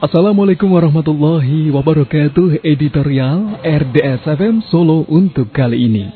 Assalamualaikum warahmatullahi wabarakatuh Editorial RDS FM Solo untuk kali ini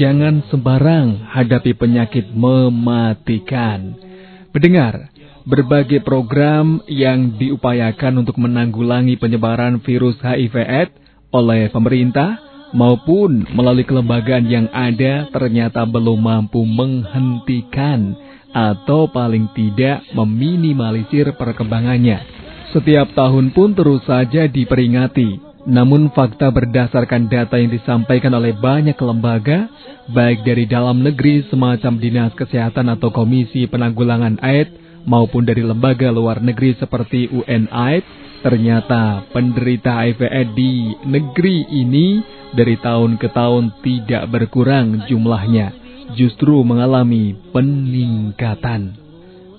Jangan sembarang hadapi penyakit mematikan Pendengar, berbagai program yang diupayakan untuk menanggulangi penyebaran virus HIV AIDS oleh pemerintah maupun melalui kelembagaan yang ada ternyata belum mampu menghentikan atau paling tidak meminimalisir perkembangannya. Setiap tahun pun terus saja diperingati. Namun fakta berdasarkan data yang disampaikan oleh banyak lembaga, baik dari dalam negeri semacam Dinas Kesehatan atau Komisi Penanggulangan AIDS, maupun dari lembaga luar negeri seperti UNAIDS, ternyata penderita HIV AIDS di negeri ini dari tahun ke tahun tidak berkurang jumlahnya, justru mengalami peningkatan.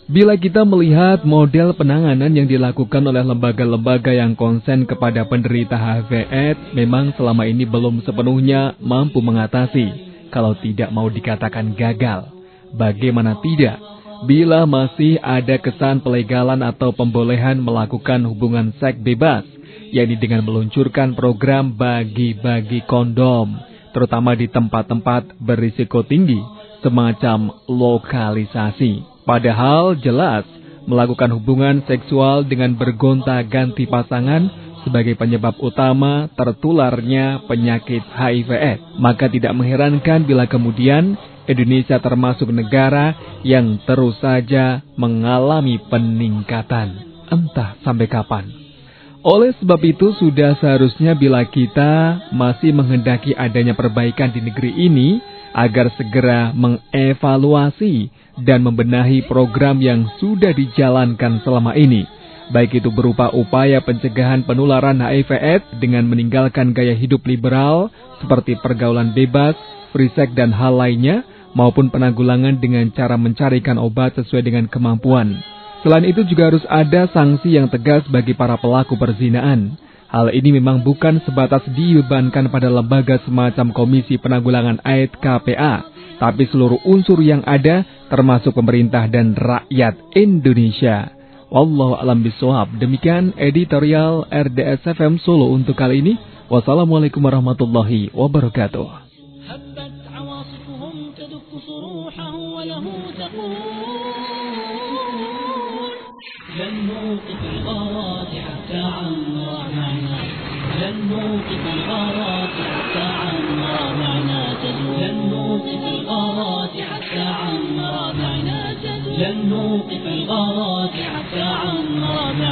Bila kita melihat model penanganan yang dilakukan oleh lembaga-lembaga yang konsen kepada penderita HIV AIDS memang selama ini belum sepenuhnya mampu mengatasi, kalau tidak mau dikatakan gagal. Bagaimana tidak? Bila masih ada kesan pelegalan atau pembolehan melakukan hubungan seks bebas, yakni dengan meluncurkan program bagi-bagi kondom, terutama di tempat-tempat berisiko tinggi, semacam lokalisasi. Padahal jelas melakukan hubungan seksual dengan bergonta-ganti pasangan sebagai penyebab utama tertularnya penyakit HIV AIDS. Maka tidak mengherankan bila kemudian Indonesia termasuk negara yang terus saja mengalami peningkatan. Entah sampai kapan. Oleh sebab itu sudah seharusnya bila kita masih menghendaki adanya perbaikan di negeri ini agar segera mengevaluasi dan membenahi program yang sudah dijalankan selama ini, baik itu berupa upaya pencegahan penularan HIV AIDS dengan meninggalkan gaya hidup liberal seperti pergaulan bebas, free sex dan hal lainnya, maupun penanggulangan dengan cara mencarikan obat sesuai dengan kemampuan. Selain itu juga harus ada sanksi yang tegas bagi para pelaku perzinaan. Hal ini memang bukan sebatas dibebankan pada lembaga semacam Komisi Penanggulangan AIDS KPA, tapi seluruh unsur yang ada termasuk pemerintah dan rakyat Indonesia. Wallahu alam bisawab. Demikian editorial RDS FM Solo untuk kali ini. Wassalamualaikum warahmatullahi wabarakatuh. لن نوقف الغارات حتى عن لن الغارات حتى عما معنا تدور الغارات حتى عما معنا تدور الغارات حتى عما معنا